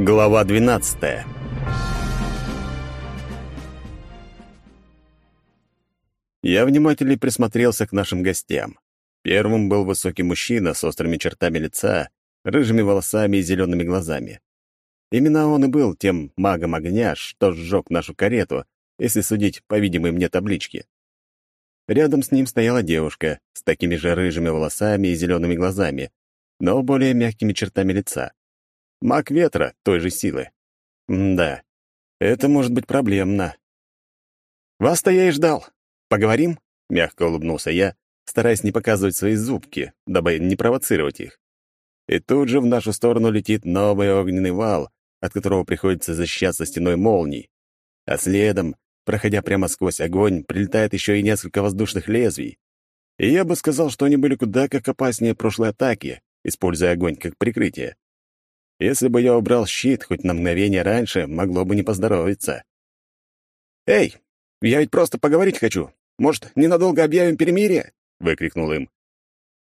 Глава 12. Я внимательно присмотрелся к нашим гостям. Первым был высокий мужчина с острыми чертами лица, рыжими волосами и зелеными глазами. Именно он и был тем магом огня, что сжег нашу карету, если судить по видимой мне табличке. Рядом с ним стояла девушка с такими же рыжими волосами и зелеными глазами, но более мягкими чертами лица. Маг ветра той же силы. М да, это может быть проблемно. «Вас-то я и ждал. Поговорим?» — мягко улыбнулся я, стараясь не показывать свои зубки, дабы не провоцировать их. И тут же в нашу сторону летит новый огненный вал, от которого приходится защищаться стеной молний. А следом, проходя прямо сквозь огонь, прилетает еще и несколько воздушных лезвий. И я бы сказал, что они были куда как опаснее прошлой атаки, используя огонь как прикрытие. Если бы я убрал щит хоть на мгновение раньше, могло бы не поздоровиться. «Эй, я ведь просто поговорить хочу. Может, ненадолго объявим перемирие?» — выкрикнул им.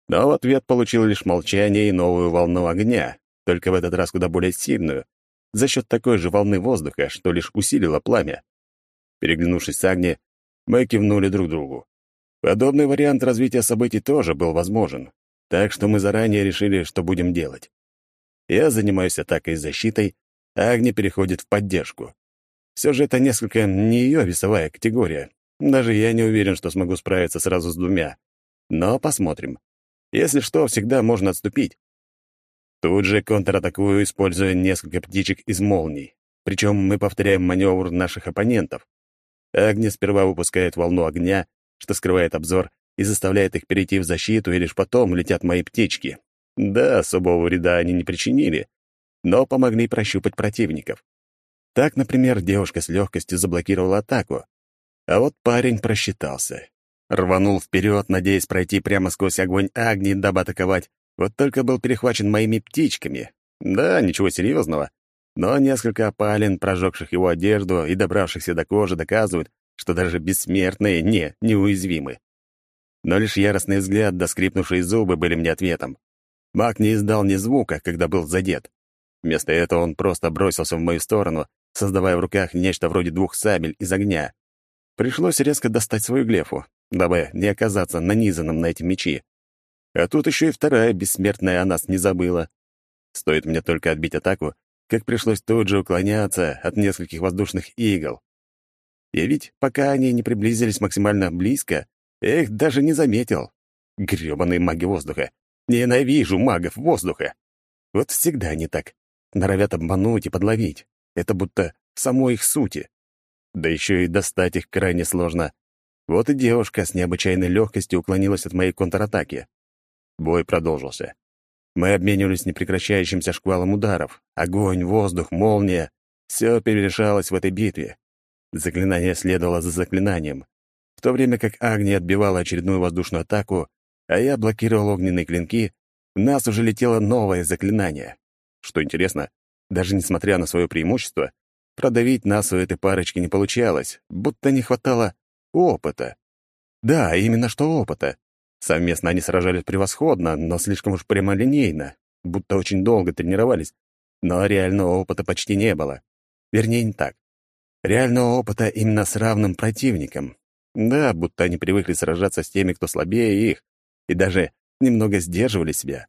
Но в ответ получил лишь молчание и новую волну огня, только в этот раз куда более сильную, за счет такой же волны воздуха, что лишь усилило пламя. Переглянувшись с Агни, мы кивнули друг другу. Подобный вариант развития событий тоже был возможен, так что мы заранее решили, что будем делать. Я занимаюсь атакой и защитой, а Агни переходит в поддержку. Все же это несколько не ее весовая категория. Даже я не уверен, что смогу справиться сразу с двумя. Но посмотрим. Если что, всегда можно отступить. Тут же контратакую, используя несколько птичек из молний. Причем мы повторяем маневр наших оппонентов. Агни сперва выпускает волну огня, что скрывает обзор, и заставляет их перейти в защиту, и лишь потом летят мои птички. Да, особого вреда они не причинили, но помогли прощупать противников. Так, например, девушка с легкостью заблокировала атаку, а вот парень просчитался. Рванул вперед, надеясь пройти прямо сквозь огонь Агни, дабы атаковать, вот только был перехвачен моими птичками. Да, ничего серьезного, но несколько опалин, прожегших его одежду и добравшихся до кожи, доказывают, что даже бессмертные не неуязвимы. Но лишь яростный взгляд да скрипнувшие зубы были мне ответом. Маг не издал ни звука, когда был задет. Вместо этого он просто бросился в мою сторону, создавая в руках нечто вроде двух сабель из огня. Пришлось резко достать свою глефу, дабы не оказаться нанизанным на эти мечи. А тут еще и вторая бессмертная о нас не забыла. Стоит мне только отбить атаку, как пришлось тут же уклоняться от нескольких воздушных игл. И ведь пока они не приблизились максимально близко, я их даже не заметил. Грёбаные маги воздуха. Ненавижу магов воздуха. Вот всегда они так. Норовят обмануть и подловить. Это будто в самой их сути. Да еще и достать их крайне сложно. Вот и девушка с необычайной легкостью уклонилась от моей контратаки. Бой продолжился. Мы обменивались непрекращающимся шквалом ударов. Огонь, воздух, молния — все перемешалось в этой битве. Заклинание следовало за заклинанием. В то время как Агния отбивала очередную воздушную атаку, а я блокировал огненные клинки, в нас уже летело новое заклинание. Что интересно, даже несмотря на свое преимущество, продавить нас у этой парочки не получалось, будто не хватало опыта. Да, именно что опыта. Совместно они сражались превосходно, но слишком уж прямолинейно, будто очень долго тренировались, но реального опыта почти не было. Вернее, не так. Реального опыта именно с равным противником. Да, будто они привыкли сражаться с теми, кто слабее их, и даже немного сдерживали себя.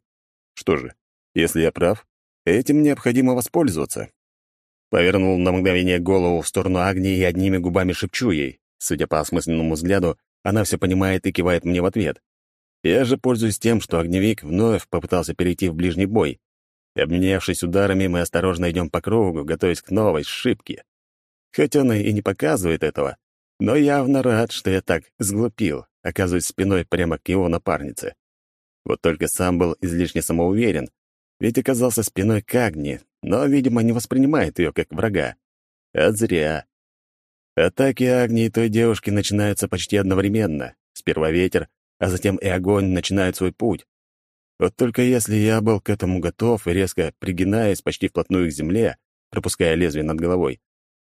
Что же, если я прав, этим необходимо воспользоваться. Повернул на мгновение голову в сторону Агнии и одними губами шепчу ей. Судя по осмысленному взгляду, она все понимает и кивает мне в ответ. Я же пользуюсь тем, что огневик вновь попытался перейти в ближний бой. Обменявшись ударами, мы осторожно идем по кругу, готовясь к новой шибке. Хоть он и не показывает этого, но явно рад, что я так сглупил, оказываясь спиной прямо к его напарнице. Вот только сам был излишне самоуверен, ведь оказался спиной к Агни, но, видимо, не воспринимает ее как врага. А зря. Атаки Агни и той девушки начинаются почти одновременно. Сперва ветер, а затем и огонь начинают свой путь. Вот только если я был к этому готов и резко пригинаясь почти вплотную к земле, пропуская лезвие над головой,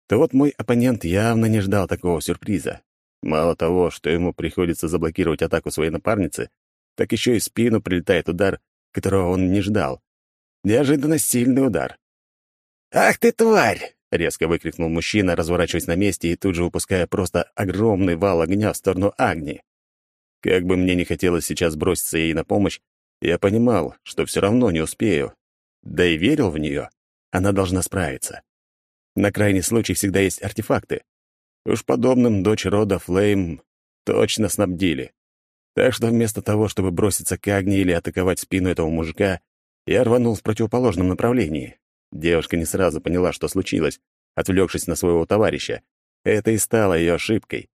то вот мой оппонент явно не ждал такого сюрприза. Мало того, что ему приходится заблокировать атаку своей напарницы, так еще и в спину прилетает удар, которого он не ждал. Неожиданно сильный удар. «Ах ты, тварь!» — резко выкрикнул мужчина, разворачиваясь на месте и тут же выпуская просто огромный вал огня в сторону Агни. Как бы мне не хотелось сейчас броситься ей на помощь, я понимал, что все равно не успею. Да и верил в нее. Она должна справиться. На крайний случай всегда есть артефакты. Уж подобным дочь рода Флейм точно снабдили. Так что вместо того, чтобы броситься к Агни или атаковать спину этого мужика, я рванул в противоположном направлении. Девушка не сразу поняла, что случилось, отвлекшись на своего товарища. Это и стало ее ошибкой.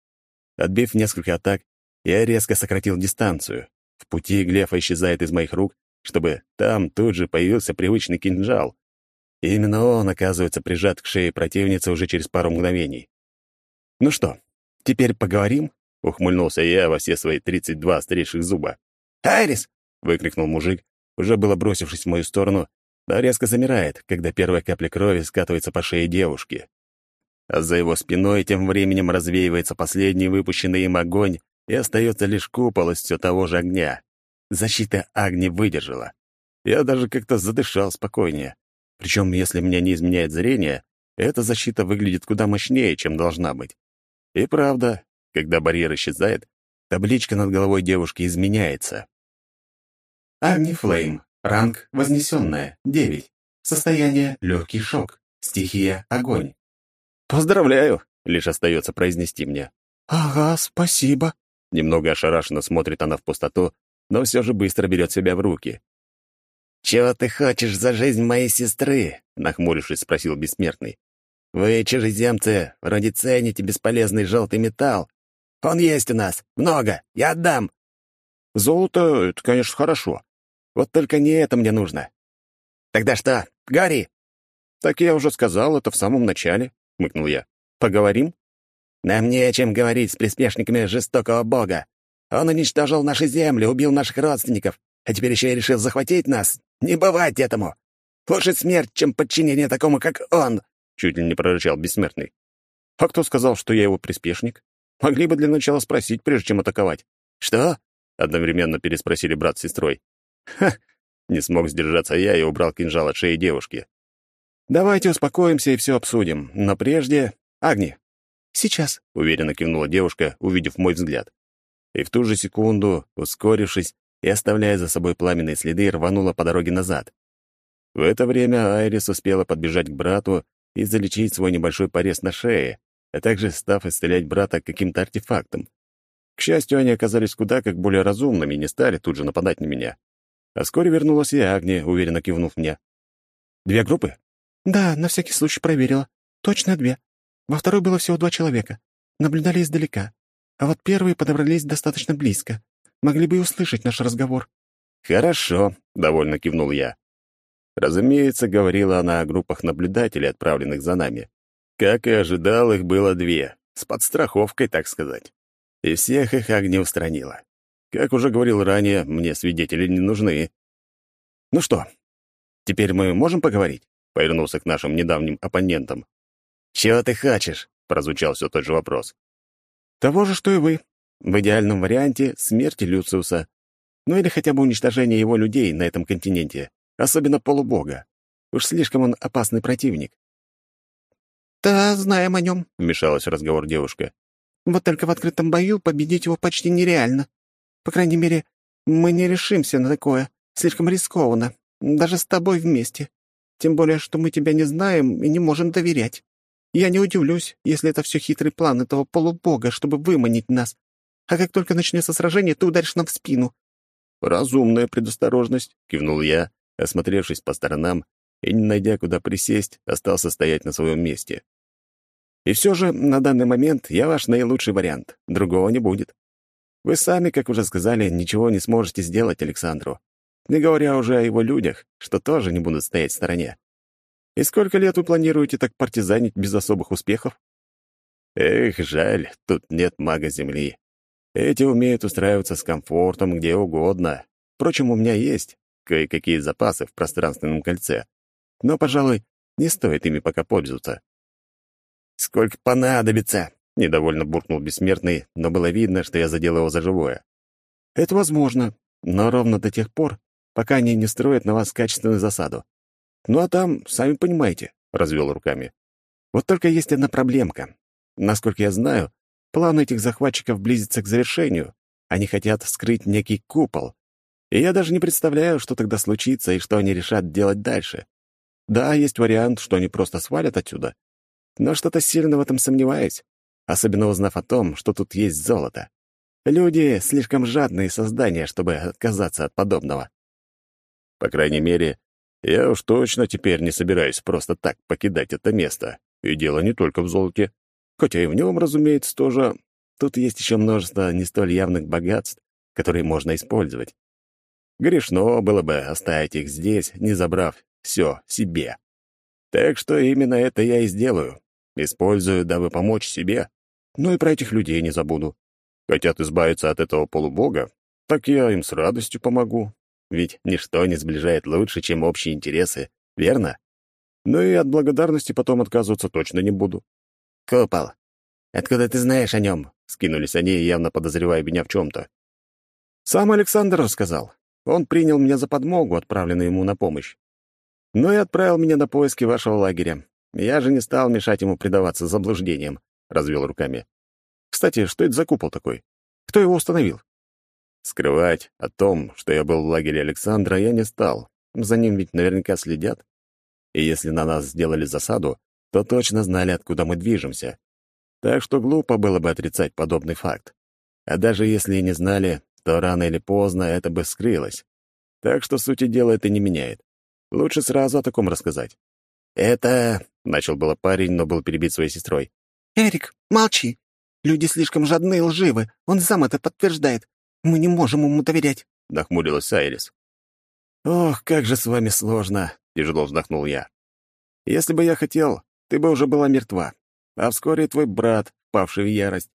Отбив несколько атак, я резко сократил дистанцию. В пути Глефа исчезает из моих рук, чтобы там тут же появился привычный кинжал. И именно он оказывается прижат к шее противницы уже через пару мгновений. «Ну что, теперь поговорим?» — ухмыльнулся я во все свои тридцать два острейших зуба. «Айрис!» — выкрикнул мужик, уже было бросившись в мою сторону, но резко замирает, когда первая капля крови скатывается по шее девушки. А за его спиной тем временем развеивается последний выпущенный им огонь, и остается лишь купол из все того же огня. Защита Агни выдержала. Я даже как-то задышал спокойнее. Причем, если мне не изменяет зрение, эта защита выглядит куда мощнее, чем должна быть. И правда, когда барьер исчезает, табличка над головой девушки изменяется. Агни Флейм. Ранг вознесенная. 9. Состояние легкий шок. Стихия огонь. Поздравляю, лишь остается произнести мне. Ага, спасибо. Немного ошарашенно смотрит она в пустоту, но все же быстро берет себя в руки. «Чего ты хочешь за жизнь моей сестры?» — нахмурившись, спросил бессмертный. «Вы, чужеземцы, вроде цените бесполезный желтый металл. Он есть у нас. Много. Я отдам». «Золото — это, конечно, хорошо. Вот только не это мне нужно». «Тогда что, говори?» «Так я уже сказал это в самом начале», — хмыкнул я. «Поговорим?» «Нам не о чем говорить с приспешниками жестокого бога. Он уничтожил наши земли, убил наших родственников, а теперь еще и решил захватить нас. Не бывать этому! Лучше смерть, чем подчинение такому, как он!» Чуть ли не прорычал бессмертный. «А кто сказал, что я его приспешник? Могли бы для начала спросить, прежде чем атаковать». «Что?» — одновременно переспросили брат с сестрой. «Ха!» — не смог сдержаться я и убрал кинжал от шеи девушки. «Давайте успокоимся и все обсудим, но прежде... Агни, «Сейчас», — уверенно кивнула девушка, увидев мой взгляд. И в ту же секунду, ускорившись и оставляя за собой пламенные следы, рванула по дороге назад. В это время Айрис успела подбежать к брату и залечить свой небольшой порез на шее, а также став исцелять брата каким-то артефактом. К счастью, они оказались куда как более разумными и не стали тут же нападать на меня. А вскоре вернулась и Агния, уверенно кивнув мне. «Две группы?» «Да, на всякий случай проверила. Точно две. Во второй было всего два человека. Наблюдали издалека. А вот первые подобрались достаточно близко. Могли бы и услышать наш разговор. «Хорошо», — довольно кивнул я. Разумеется, говорила она о группах наблюдателей, отправленных за нами. Как и ожидал, их было две, с подстраховкой, так сказать. И всех их огни устранила. Как уже говорил ранее, мне свидетели не нужны. «Ну что, теперь мы можем поговорить?» — повернулся к нашим недавним оппонентам. «Чего ты хочешь?» — прозвучал все тот же вопрос. «Того же, что и вы. В идеальном варианте — смерти Люциуса. Ну или хотя бы уничтожение его людей на этом континенте, особенно полубога. Уж слишком он опасный противник». «Да, знаем о нем», — вмешалась в разговор девушка. «Вот только в открытом бою победить его почти нереально. По крайней мере, мы не решимся на такое. Слишком рискованно. Даже с тобой вместе. Тем более, что мы тебя не знаем и не можем доверять. Я не удивлюсь, если это все хитрый план этого полубога, чтобы выманить нас. А как только начнется сражение, ты ударишь нам в спину». «Разумная предосторожность», — кивнул я, осмотревшись по сторонам и, не найдя куда присесть, остался стоять на своем месте. «И все же, на данный момент я ваш наилучший вариант. Другого не будет. Вы сами, как уже сказали, ничего не сможете сделать Александру. Не говоря уже о его людях, что тоже не будут стоять в стороне. И сколько лет вы планируете так партизанить без особых успехов? Эх, жаль, тут нет мага Земли. Эти умеют устраиваться с комфортом где угодно. Впрочем, у меня есть кое-какие запасы в пространственном кольце. Но, пожалуй, не стоит ими пока пользоваться. «Сколько понадобится?» — недовольно буркнул бессмертный, но было видно, что я задел его за живое. «Это возможно, но ровно до тех пор, пока они не строят на вас качественную засаду. Ну а там, сами понимаете, — развел руками. «Вот только есть одна проблемка. Насколько я знаю, план этих захватчиков близится к завершению. Они хотят вскрыть некий купол. И я даже не представляю, что тогда случится и что они решат делать дальше. Да, есть вариант, что они просто свалят отсюда. Но что-то сильно в этом сомневаюсь, особенно узнав о том, что тут есть золото. Люди — слишком жадные создания, чтобы отказаться от подобного. По крайней мере, я уж точно теперь не собираюсь просто так покидать это место. И дело не только в золоте. Хотя и в нем, разумеется, тоже. Тут есть еще множество не столь явных богатств, которые можно использовать. Грешно было бы оставить их здесь, не забрав все себе. Так что именно это я и сделаю. Использую, дабы помочь себе. Ну и про этих людей не забуду. Хотят избавиться от этого полубога, так я им с радостью помогу. Ведь ничто не сближает лучше, чем общие интересы, верно? Ну и от благодарности потом отказываться точно не буду. «Купол, откуда ты знаешь о нем?» — скинулись они, явно подозревая меня в чем-то. Сам Александр рассказал. Он принял меня за подмогу, отправленную ему на помощь. Ну и отправил меня на поиски вашего лагеря. Я же не стал мешать ему предаваться заблуждениям, — развел руками. Кстати, что это за купол такой? Кто его установил? Скрывать о том, что я был в лагере Александра, я не стал. За ним ведь наверняка следят. И если на нас сделали засаду, то точно знали, откуда мы движемся. Так что глупо было бы отрицать подобный факт. А даже если и не знали, то рано или поздно это бы скрылось. Так что сути дела это не меняет. Лучше сразу о таком рассказать. «Это...» — начал было парень, но был перебит своей сестрой. «Эрик, молчи. Люди слишком жадны и лживы. Он сам это подтверждает. Мы не можем ему доверять», — нахмурилась Айрис. «Ох, как же с вами сложно», — тяжело вздохнул я. «Если бы я хотел, ты бы уже была мертва, а вскоре твой брат, павший в ярость.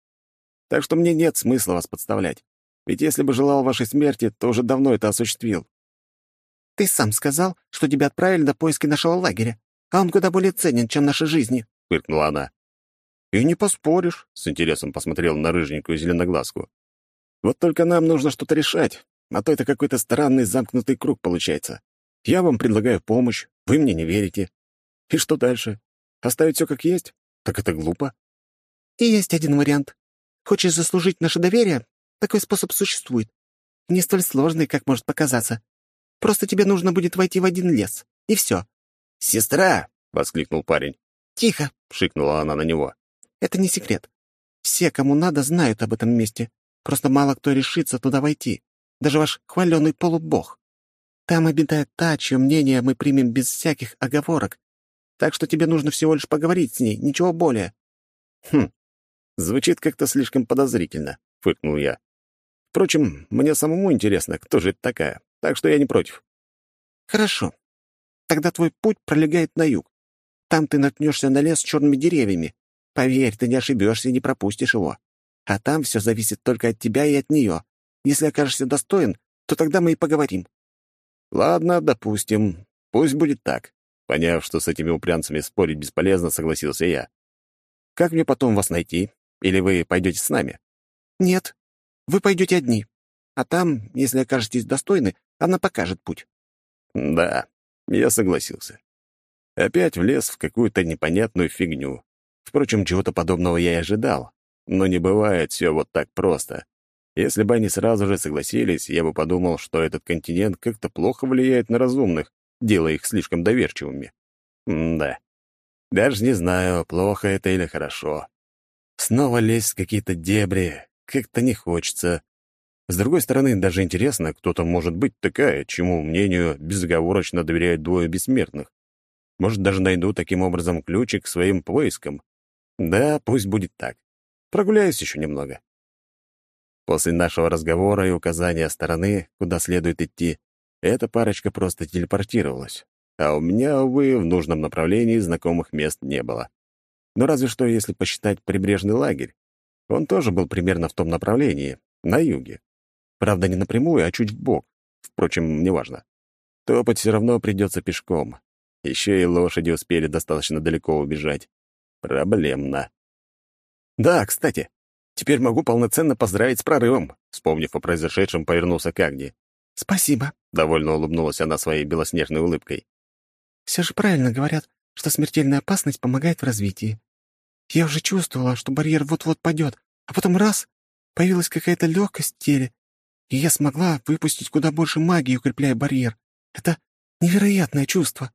Так что мне нет смысла вас подставлять. Ведь если бы желал вашей смерти, то уже давно это осуществил». «Ты сам сказал, что тебя отправили на поиски нашего лагеря, а он куда более ценен, чем наши жизни», — фыркнула она. «И не поспоришь», — с интересом посмотрел на рыженькую зеленоглазку. «Вот только нам нужно что-то решать, а то это какой-то странный замкнутый круг получается. Я вам предлагаю помощь, вы мне не верите. И что дальше? Оставить все как есть? Так это глупо». «И есть один вариант. Хочешь заслужить наше доверие? Такой способ существует. Не столь сложный, как может показаться. Просто тебе нужно будет войти в один лес. И все. «Сестра!» — воскликнул парень. «Тихо!» — шикнула она на него. «Это не секрет. Все, кому надо, знают об этом месте. Просто мало кто решится туда войти. Даже ваш хваленый полубог. Там обитает та, чье мнение мы примем без всяких оговорок. Так что тебе нужно всего лишь поговорить с ней, ничего более». «Хм, звучит как-то слишком подозрительно», — фыркнул я. Впрочем, мне самому интересно, кто же это такая, так что я не против. Хорошо. Тогда твой путь пролегает на юг. Там ты наткнешься на лес с черными деревьями. Поверь, ты не ошибешься и не пропустишь его. А там все зависит только от тебя и от нее. Если окажешься достоин, то тогда мы и поговорим. Ладно, допустим. Пусть будет так. Поняв, что с этими упрямцами спорить бесполезно, согласился я. Как мне потом вас найти? Или вы пойдете с нами? Нет, вы пойдете одни, а там, если окажетесь достойны, она покажет путь». «Да, я согласился. Опять влез в какую-то непонятную фигню. Впрочем, чего-то подобного я и ожидал. Но не бывает все вот так просто. Если бы они сразу же согласились, я бы подумал, что этот континент как-то плохо влияет на разумных, делая их слишком доверчивыми. М да. Даже не знаю, плохо это или хорошо. Снова лезть в какие-то дебри, как-то не хочется. С другой стороны, даже интересно, кто там может быть такая, чему мнению безоговорочно доверяют двое бессмертных. Может, даже найду таким образом ключик к своим поискам. Да, пусть будет так. Прогуляюсь еще немного. После нашего разговора и указания стороны, куда следует идти, эта парочка просто телепортировалась. А у меня, увы, в нужном направлении знакомых мест не было. Но разве что, если посчитать прибрежный лагерь. Он тоже был примерно в том направлении, на юге. Правда, не напрямую, а чуть вбок. Впрочем, неважно. Топать все равно придется пешком. Еще и лошади успели достаточно далеко убежать. Проблемно. Да, кстати, теперь могу полноценно поздравить с прорывом, вспомнив о произошедшем, повернулся к Агне. «Спасибо», — довольно улыбнулась она своей белоснежной улыбкой. «Все же правильно говорят, что смертельная опасность помогает в развитии. Я уже чувствовала, что барьер вот-вот падет, а потом раз — появилась какая-то легкость в теле, и я смогла выпустить куда больше магии, укрепляя барьер. Это невероятное чувство.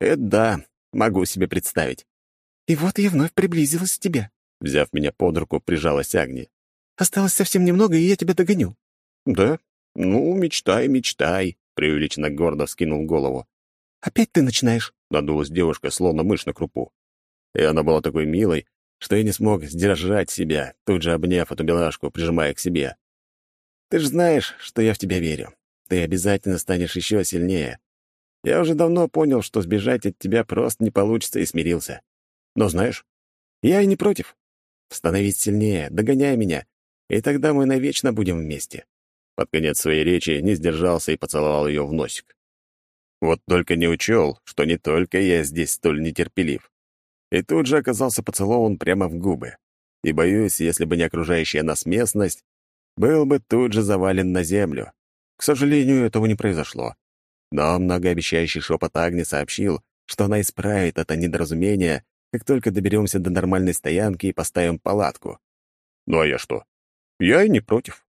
Это да, могу себе представить. И вот я вновь приблизилась к тебе. Взяв меня под руку, прижалась Агни. Осталось совсем немного, и я тебя догоню. Да? Ну, мечтай, мечтай, преувеличенно гордо вскинул голову. Опять ты начинаешь? Надулась девушка, словно мышь на крупу. И она была такой милой, что я не смог сдержать себя, тут же обняв эту белашку, прижимая к себе. Ты же знаешь, что я в тебя верю. Ты обязательно станешь еще сильнее. Я уже давно понял, что сбежать от тебя просто не получится, и смирился. Но знаешь, я и не против. Становись сильнее, догоняй меня, и тогда мы навечно будем вместе. Под конец своей речи не сдержался и поцеловал ее в носик. Вот только не учел, что не только я здесь столь нетерпелив. И тут же оказался поцелован прямо в губы. И боюсь, если бы не окружающая нас местность, был бы тут же завален на землю. К сожалению, этого не произошло. Но многообещающий шепот Агни сообщил, что она исправит это недоразумение, как только доберемся до нормальной стоянки и поставим палатку. Ну а я что? Я и не против.